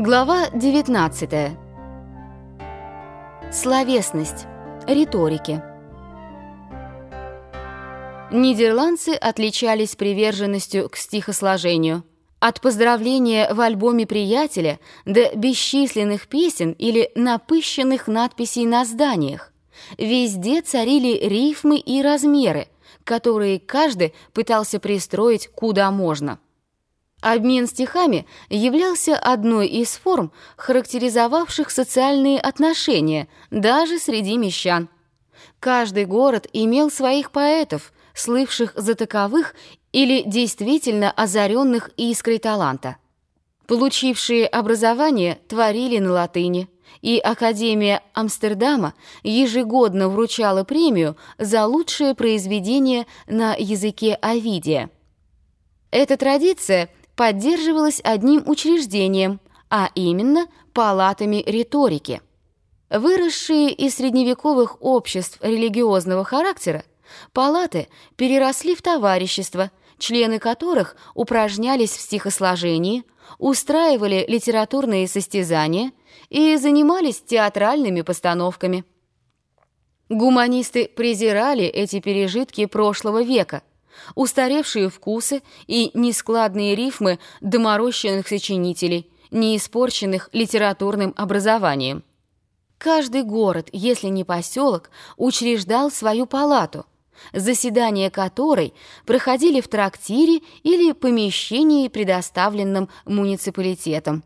Глава 19. Словесность. Риторики. Нидерландцы отличались приверженностью к стихосложению. От поздравления в альбоме приятеля до бесчисленных песен или напыщенных надписей на зданиях. Везде царили рифмы и размеры, которые каждый пытался пристроить куда можно. Обмен стихами являлся одной из форм, характеризовавших социальные отношения даже среди мещан. Каждый город имел своих поэтов, слывших за таковых или действительно озаренных искрой таланта. Получившие образование творили на латыни, и Академия Амстердама ежегодно вручала премию за лучшее произведение на языке Овидия. Эта традиция поддерживалась одним учреждением, а именно палатами риторики. Выросшие из средневековых обществ религиозного характера, палаты переросли в товарищества, члены которых упражнялись в стихосложении, устраивали литературные состязания и занимались театральными постановками. Гуманисты презирали эти пережитки прошлого века, устаревшие вкусы и нескладные рифмы доморощенных сочинителей, не испорченных литературным образованием. Каждый город, если не поселок, учреждал свою палату, заседания которой проходили в трактире или помещении, предоставленном муниципалитетом.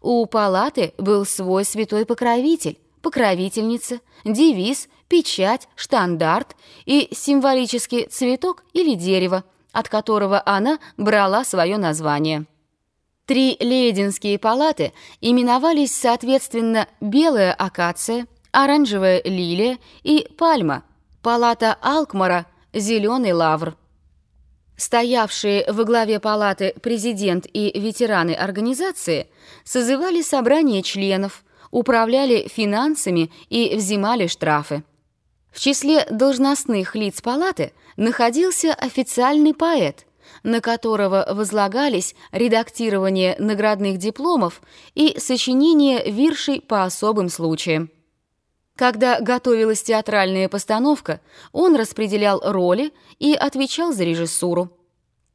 У палаты был свой святой покровитель, покровительница, девиз, печать, штандарт и символический цветок или дерево, от которого она брала свое название. Три лейденские палаты именовались соответственно белая акация, оранжевая лилия и пальма, палата Алкмара – зеленый лавр. Стоявшие во главе палаты президент и ветераны организации созывали собрание членов, управляли финансами и взимали штрафы. В числе должностных лиц палаты находился официальный поэт, на которого возлагались редактирование наградных дипломов и сочинение виршей по особым случаям. Когда готовилась театральная постановка, он распределял роли и отвечал за режиссуру.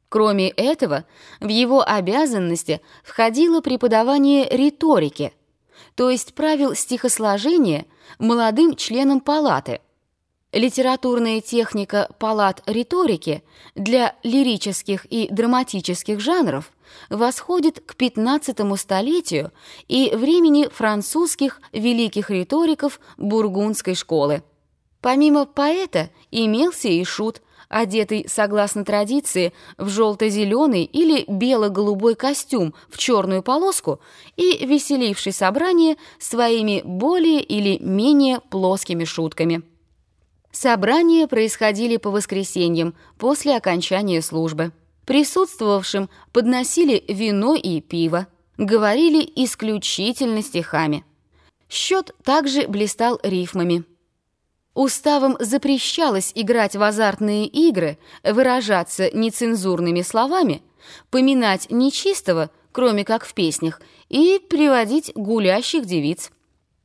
Кроме этого, в его обязанности входило преподавание риторики, то есть правил стихосложения молодым членам палаты – Литературная техника палат риторики для лирических и драматических жанров восходит к XV столетию и времени французских великих риториков бургундской школы. Помимо поэта имелся и шут, одетый, согласно традиции, в желто-зеленый или бело-голубой костюм в черную полоску и веселивший собрание своими более или менее плоскими шутками. Собрания происходили по воскресеньям после окончания службы. Присутствовавшим подносили вино и пиво, говорили исключительно стихами. Счет также блистал рифмами. Уставом запрещалось играть в азартные игры, выражаться нецензурными словами, поминать нечистого, кроме как в песнях, и приводить гулящих девиц.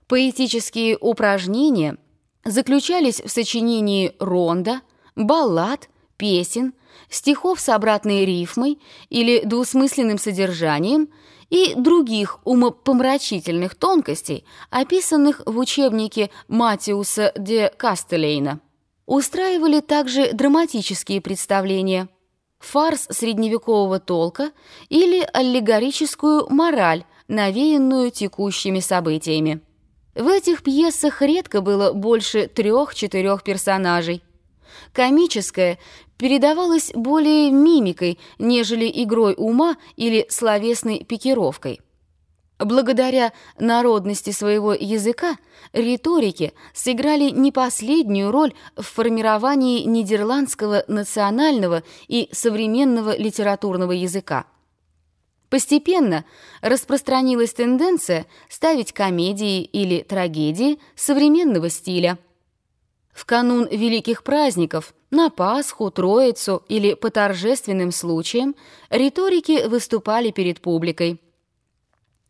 Поэтические упражнения заключались в сочинении ронда, баллад, песен, стихов с обратной рифмой или двусмысленным содержанием и других умопомрачительных тонкостей, описанных в учебнике Матиуса де Кастелейна. Устраивали также драматические представления, фарс средневекового толка или аллегорическую мораль, навеянную текущими событиями. В этих пьесах редко было больше трех-четырех персонажей. Комическое передавалось более мимикой, нежели игрой ума или словесной пикировкой. Благодаря народности своего языка риторики сыграли не последнюю роль в формировании нидерландского национального и современного литературного языка. Постепенно распространилась тенденция ставить комедии или трагедии современного стиля. В канун великих праздников, на Пасху, Троицу или по торжественным случаям риторики выступали перед публикой.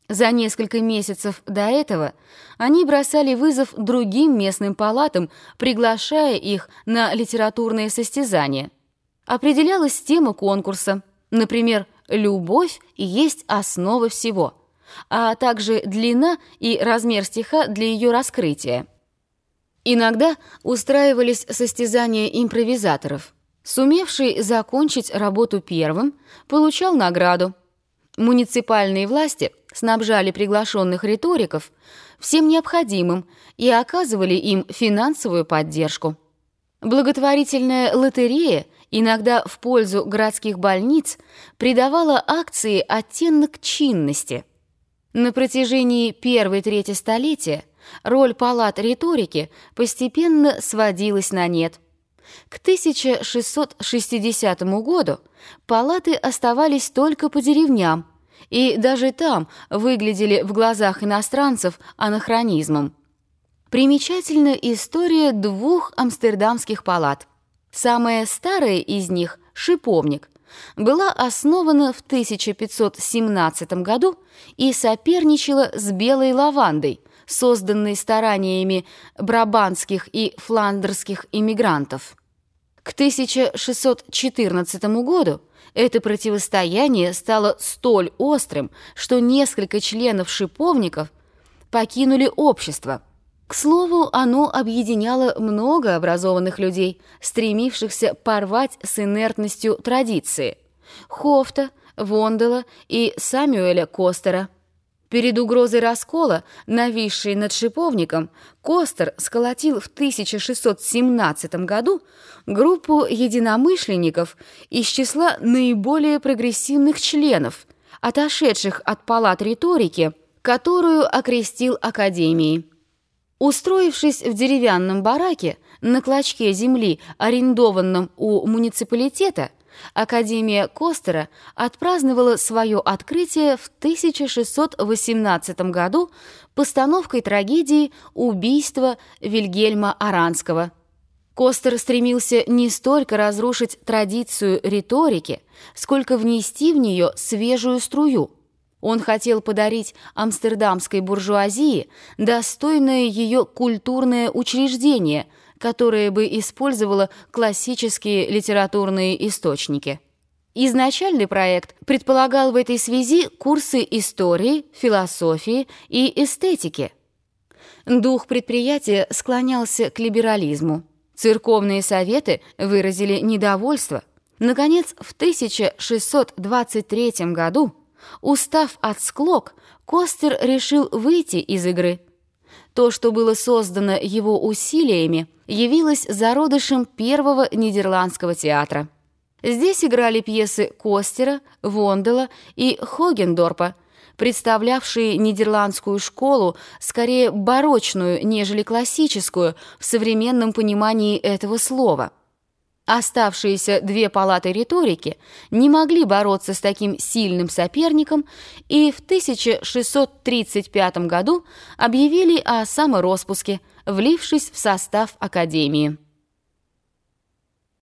За несколько месяцев до этого они бросали вызов другим местным палатам, приглашая их на литературные состязания. Определялась тема конкурса, например, «Любовь есть основа всего», а также длина и размер стиха для ее раскрытия. Иногда устраивались состязания импровизаторов. Сумевший закончить работу первым получал награду. Муниципальные власти снабжали приглашенных риториков всем необходимым и оказывали им финансовую поддержку. Благотворительная лотерея, иногда в пользу городских больниц, придавала акции оттенок чинности. На протяжении первой трети столетия роль палат риторики постепенно сводилась на нет. К 1660 году палаты оставались только по деревням, и даже там выглядели в глазах иностранцев анахронизмом. Примечательна история двух амстердамских палат. Самая старая из них, «Шиповник», была основана в 1517 году и соперничала с белой лавандой, созданной стараниями брабанских и фландерских иммигрантов. К 1614 году это противостояние стало столь острым, что несколько членов шиповников покинули общество. К слову, оно объединяло много образованных людей, стремившихся порвать с инертностью традиции. Хофта, Вондела и Самюэля Костера – Перед угрозой раскола, нависшей над шиповником, Костер сколотил в 1617 году группу единомышленников из числа наиболее прогрессивных членов, отошедших от палат риторики, которую окрестил Академией. Устроившись в деревянном бараке на клочке земли, арендованном у муниципалитета, Академия Костера отпраздновала свое открытие в 1618 году постановкой трагедии «Убийство Вильгельма Аранского». Костер стремился не столько разрушить традицию риторики, сколько внести в нее свежую струю. Он хотел подарить амстердамской буржуазии достойное ее культурное учреждение – которое бы использовало классические литературные источники. Изначальный проект предполагал в этой связи курсы истории, философии и эстетики. Дух предприятия склонялся к либерализму. Церковные советы выразили недовольство. Наконец, в 1623 году, устав от склок, Костер решил выйти из игры – то, что было создано его усилиями, явилось зародышем первого нидерландского театра. Здесь играли пьесы Костера, Вондела и Хогендорпа, представлявшие нидерландскую школу скорее барочную, нежели классическую в современном понимании этого слова – Оставшиеся две палаты риторики не могли бороться с таким сильным соперником и в 1635 году объявили о самороспуске, влившись в состав Академии.